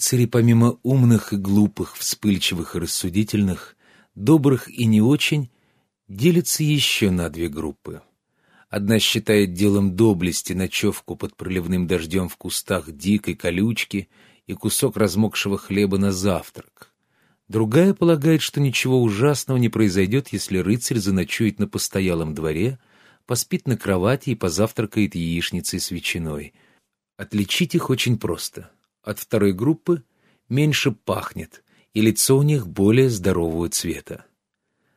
Рыцари, помимо умных и глупых, вспыльчивых и рассудительных, добрых и не очень, делятся еще на две группы. Одна считает делом доблести ночевку под проливным дождем в кустах дикой колючки и кусок размокшего хлеба на завтрак. Другая полагает, что ничего ужасного не произойдет, если рыцарь заночует на постоялом дворе, поспит на кровати и позавтракает яичницей с ветчиной. Отличить их очень просто. От второй группы меньше пахнет, и лицо у них более здорового цвета.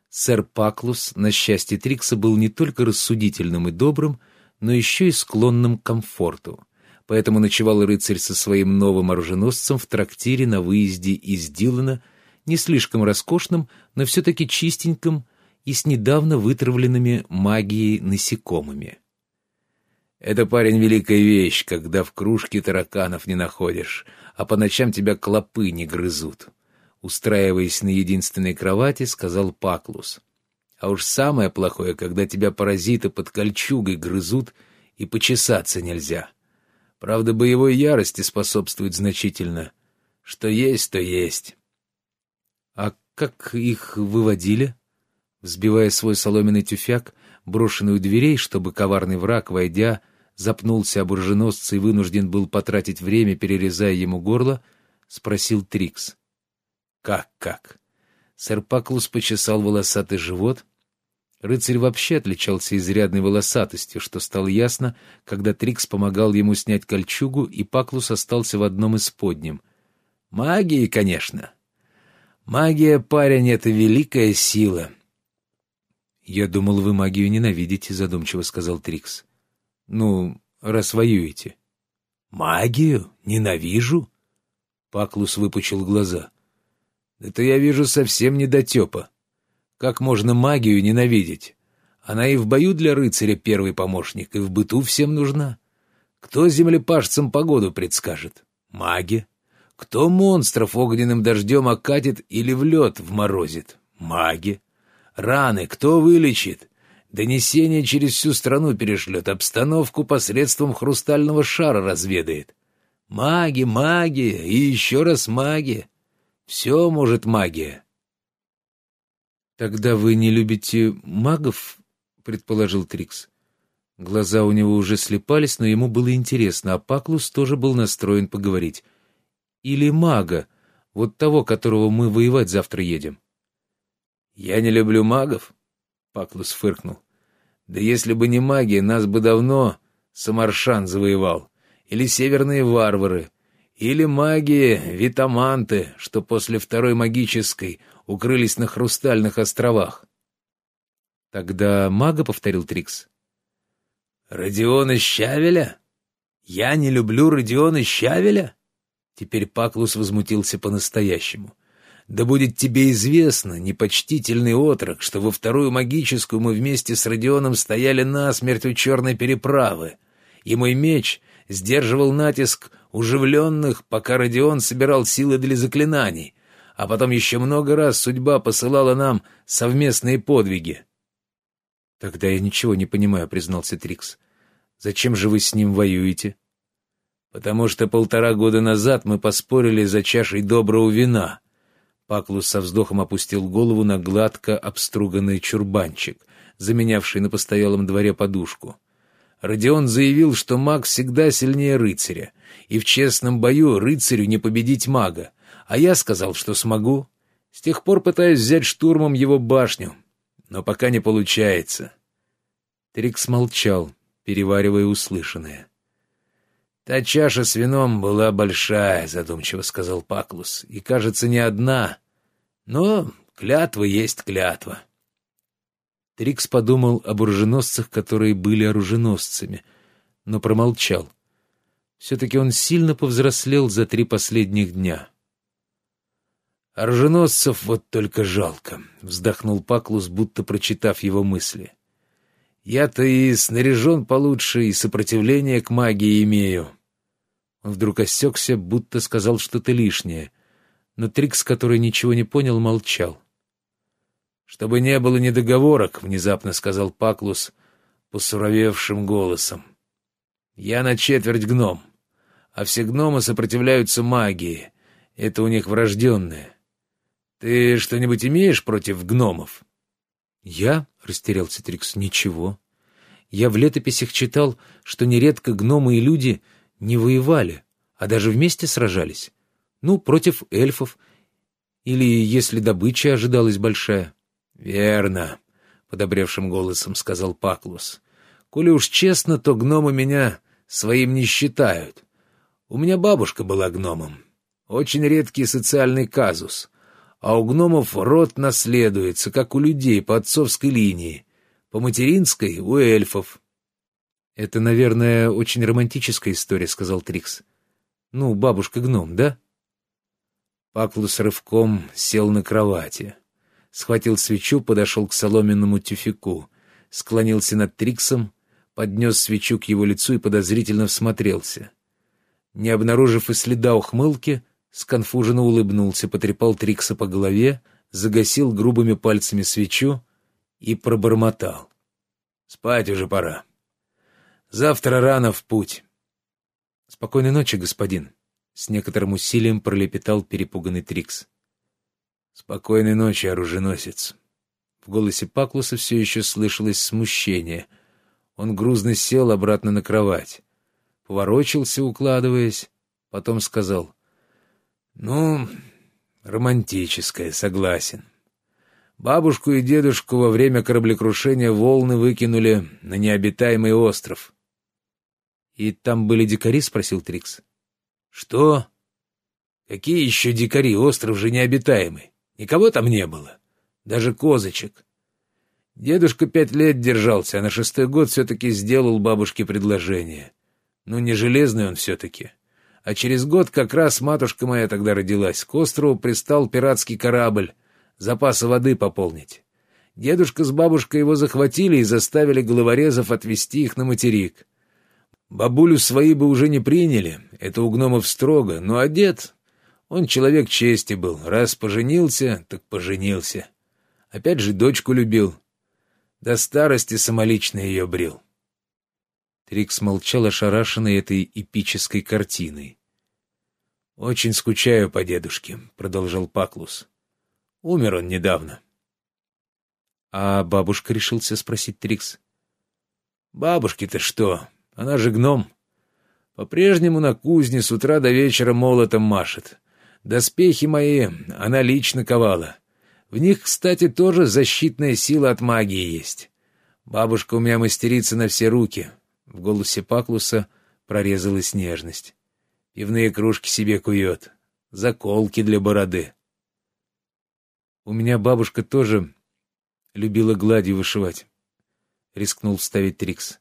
Сэр Паклус, на счастье Трикса, был не только рассудительным и добрым, но еще и склонным к комфорту. Поэтому ночевал рыцарь со своим новым оруженосцем в трактире на выезде из Дилана, не слишком роскошным, но все-таки чистеньким и с недавно вытравленными магией насекомыми. «Это, парень, великая вещь, когда в кружке тараканов не находишь, а по ночам тебя клопы не грызут», устраиваясь на единственной кровати, сказал Паклус. А уж самое плохое, когда тебя паразиты под кольчугой грызут, и почесаться нельзя. Правда, боевой ярости способствует значительно. Что есть, то есть. А как их выводили? Взбивая свой соломенный тюфяк, брошенный у дверей, чтобы коварный враг, войдя, запнулся об оруженосца и вынужден был потратить время, перерезая ему горло, спросил Трикс. Как-как? Сэр Паклус почесал волосатый живот. Рыцарь вообще отличался изрядной волосатостью, что стало ясно, когда Трикс помогал ему снять кольчугу, и Паклус остался в одном из подним. Магии, конечно. Магия, парень, — это великая сила. «Я думал, вы магию ненавидите», — задумчиво сказал Трикс. «Ну, раз воюете». «Магию? Ненавижу?» Паклус выпучил глаза. Это я вижу совсем недотепа. Как можно магию ненавидеть? Она и в бою для рыцаря первый помощник, и в быту всем нужна. Кто землепашцам погоду предскажет? Маги. Кто монстров огненным дождем окатит или в лед вморозит? Маги. Раны кто вылечит? Донесение через всю страну перешлет, обстановку посредством хрустального шара разведает. Маги, маги и еще раз маги. Все может магия. «Тогда вы не любите магов?» — предположил Трикс. Глаза у него уже слепались, но ему было интересно, а Паклус тоже был настроен поговорить. «Или мага, вот того, которого мы воевать завтра едем». «Я не люблю магов?» — Паклус фыркнул. «Да если бы не магия, нас бы давно Самаршан завоевал. Или северные варвары. Или маги Витаманты, что после Второй магической укрылись на Хрустальных островах. Тогда мага, — повторил Трикс. Родиона Щавеля? Я не люблю Родиона Щавеля? Теперь Паклус возмутился по-настоящему. Да будет тебе известно, непочтительный отрок, что во Вторую магическую мы вместе с Родионом стояли насмерть у Черной переправы, и мой меч сдерживал натиск уживленных, пока Родион собирал силы для заклинаний, а потом еще много раз судьба посылала нам совместные подвиги. — Тогда я ничего не понимаю, — признался Трикс. — Зачем же вы с ним воюете? — Потому что полтора года назад мы поспорили за чашей доброго вина. Паклус со вздохом опустил голову на гладко обструганный чурбанчик, заменявший на постоялом дворе подушку. Родион заявил, что маг всегда сильнее рыцаря, и в честном бою рыцарю не победить мага, а я сказал, что смогу. С тех пор пытаюсь взять штурмом его башню, но пока не получается. Трикс молчал, переваривая услышанное. «Та чаша с вином была большая», — задумчиво сказал Паклус, — «и, кажется, не одна. Но клятва есть клятва». Трикс подумал об оруженосцах, которые были оруженосцами, но промолчал. Все-таки он сильно повзрослел за три последних дня. «Оруженосцев вот только жалко», — вздохнул Паклус, будто прочитав его мысли. «Я-то и снаряжен получше, и сопротивление к магии имею». Он вдруг осекся, будто сказал что-то лишнее, но Трикс, который ничего не понял, молчал. «Чтобы не было недоговорок», — внезапно сказал Паклус посуровевшим голосом. «Я на четверть гном, а все гномы сопротивляются магии. Это у них врожденное. Ты что-нибудь имеешь против гномов?» «Я?» — растерялся Трикс. «Ничего. Я в летописях читал, что нередко гномы и люди не воевали, а даже вместе сражались. Ну, против эльфов, или если добыча ожидалась большая». «Верно», — подобревшим голосом сказал Паклус. «Коли уж честно, то гномы меня своим не считают. У меня бабушка была гномом. Очень редкий социальный казус. А у гномов род наследуется, как у людей по отцовской линии. По материнской — у эльфов. — Это, наверное, очень романтическая история, — сказал Трикс. — Ну, бабушка-гном, да? Паклус рывком сел на кровати. Схватил свечу, подошел к соломенному тюфику, склонился над Триксом, поднес свечу к его лицу и подозрительно всмотрелся. Не обнаружив и следа ухмылки, сконфуженно улыбнулся, потрепал Трикса по голове, загасил грубыми пальцами свечу и пробормотал. «Спать уже пора. Завтра рано в путь». «Спокойной ночи, господин», — с некоторым усилием пролепетал перепуганный Трикс. «Спокойной ночи, оруженосец». В голосе Паклуса все еще слышалось смущение. Он грузно сел обратно на кровать. Поворочился, укладываясь, потом сказал — ну, романтическое, согласен. Бабушку и дедушку во время кораблекрушения волны выкинули на необитаемый остров. — И там были дикари? — спросил Трикс. — Что? Какие еще дикари? Остров же необитаемый. Никого там не было. Даже козочек. Дедушка пять лет держался, а на шестой год все-таки сделал бабушке предложение. Ну, не железный он все-таки. — а через год как раз матушка моя тогда родилась. К острову пристал пиратский корабль, запасы воды пополнить. Дедушка с бабушкой его захватили и заставили головорезов отвезти их на материк. Бабулю свои бы уже не приняли, это у гномов строго, но дед, он человек чести был, раз поженился, так поженился. Опять же дочку любил, до старости самолично ее брил. Трикс молчал, ошарашенный этой эпической картиной. «Очень скучаю по дедушке», — продолжал Паклус. «Умер он недавно». «А бабушка решился спросить Трикс?» «Бабушке-то что? Она же гном. По-прежнему на кузне с утра до вечера молотом машет. Доспехи мои она лично ковала. В них, кстати, тоже защитная сила от магии есть. Бабушка у меня мастерица на все руки. В голосе Паклуса прорезалась нежность. Пивные кружки себе кует. Заколки для бороды. У меня бабушка тоже любила гладью вышивать. Рискнул вставить Трикс.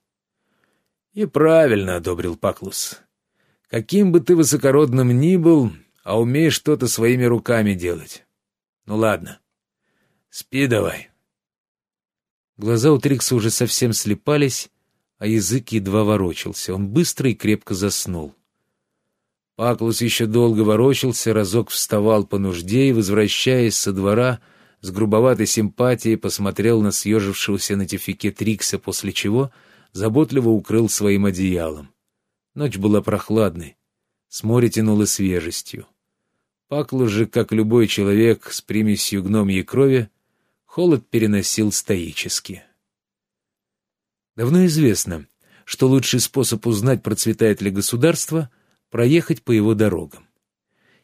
И правильно одобрил Паклус. Каким бы ты высокородным ни был, а умеешь что-то своими руками делать. Ну ладно. Спи давай. Глаза у Трикса уже совсем слепались, а язык едва ворочался. Он быстро и крепко заснул. Паклус еще долго ворочался, разок вставал по нужде и, возвращаясь со двора, с грубоватой симпатией посмотрел на съежившегося на тифике Трикса, после чего заботливо укрыл своим одеялом. Ночь была прохладной, с моря тянуло свежестью. Паклус же, как любой человек с примесью гномьей крови, холод переносил стоически. Давно известно, что лучший способ узнать, процветает ли государство, проехать по его дорогам.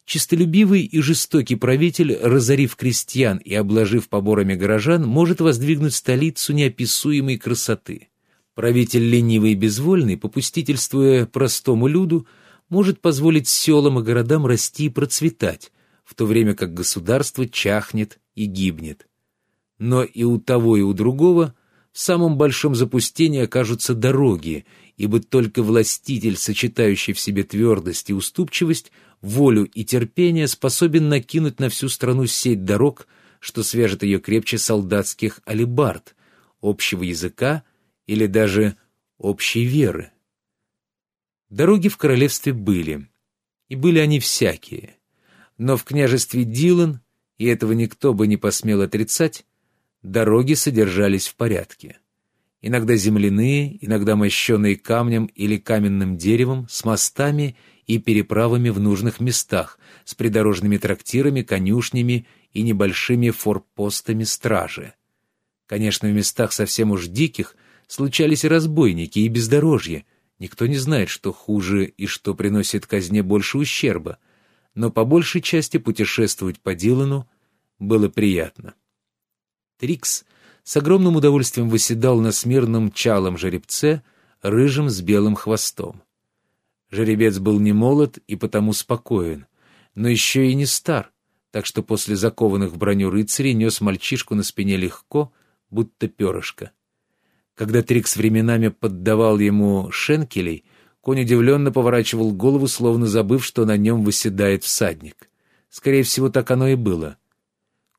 Чистолюбивый и жестокий правитель, разорив крестьян и обложив поборами горожан, может воздвигнуть столицу неописуемой красоты. Правитель ленивый и безвольный, попустительствуя простому люду, может позволить селам и городам расти и процветать, в то время как государство чахнет и гибнет. Но и у того, и у другого в самом большом запустении окажутся дороги, ибо только властитель, сочетающий в себе твердость и уступчивость, волю и терпение, способен накинуть на всю страну сеть дорог, что свяжет ее крепче солдатских алибард, общего языка или даже общей веры. Дороги в королевстве были, и были они всякие, но в княжестве Дилан, и этого никто бы не посмел отрицать, Дороги содержались в порядке. Иногда земляные, иногда мощенные камнем или каменным деревом, с мостами и переправами в нужных местах, с придорожными трактирами, конюшнями и небольшими форпостами стражи. Конечно, в местах совсем уж диких случались разбойники и бездорожье. Никто не знает, что хуже и что приносит казне больше ущерба. Но по большей части путешествовать по Дилану было приятно. Трикс с огромным удовольствием выседал на смирном чалом жеребце, рыжим с белым хвостом. Жеребец был не молод и потому спокоен, но еще и не стар, так что после закованных в броню рыцарей нес мальчишку на спине легко, будто перышко. Когда Трикс временами поддавал ему шенкелей, конь удивленно поворачивал голову, словно забыв, что на нем выседает всадник. Скорее всего, так оно и было.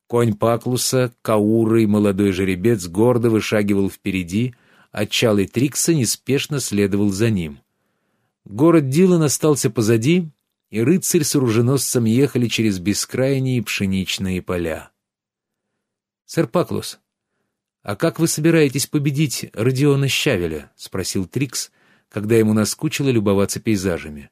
Конь Паклуса, каурый молодой жеребец, гордо вышагивал впереди, а чалый Трикса неспешно следовал за ним. Город Дилан остался позади, и рыцарь с оруженосцем ехали через бескрайние пшеничные поля. «Сэр Паклус, а как вы собираетесь победить Родиона Щавеля?» — спросил Трикс, когда ему наскучило любоваться пейзажами.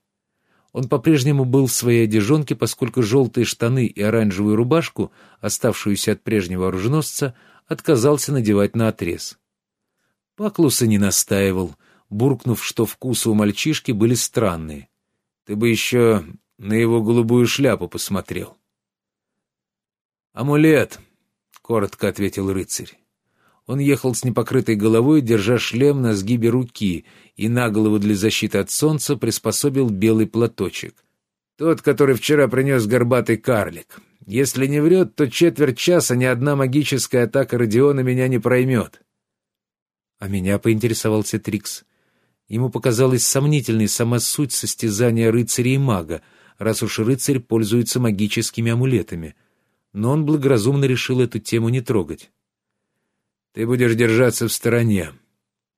Он по-прежнему был в своей одежонке, поскольку желтые штаны и оранжевую рубашку, оставшуюся от прежнего оруженосца, отказался надевать на отрез. Паклуса не настаивал, буркнув, что вкусы у мальчишки были странные. Ты бы еще на его голубую шляпу посмотрел. «Амулет», — коротко ответил рыцарь. Он ехал с непокрытой головой, держа шлем на сгибе руки, и на голову для защиты от солнца приспособил белый платочек. Тот, который вчера принес горбатый карлик. Если не врет, то четверть часа ни одна магическая атака Родиона меня не проймет. А меня поинтересовался Трикс. Ему показалась сомнительной сама суть состязания рыцаря и мага, раз уж рыцарь пользуется магическими амулетами. Но он благоразумно решил эту тему не трогать. «Ты будешь держаться в стороне».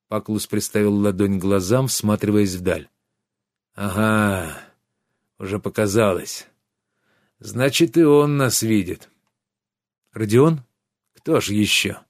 Паклус приставил ладонь к глазам, всматриваясь вдаль. «Ага, уже показалось. Значит, и он нас видит». «Родион? Кто ж еще?»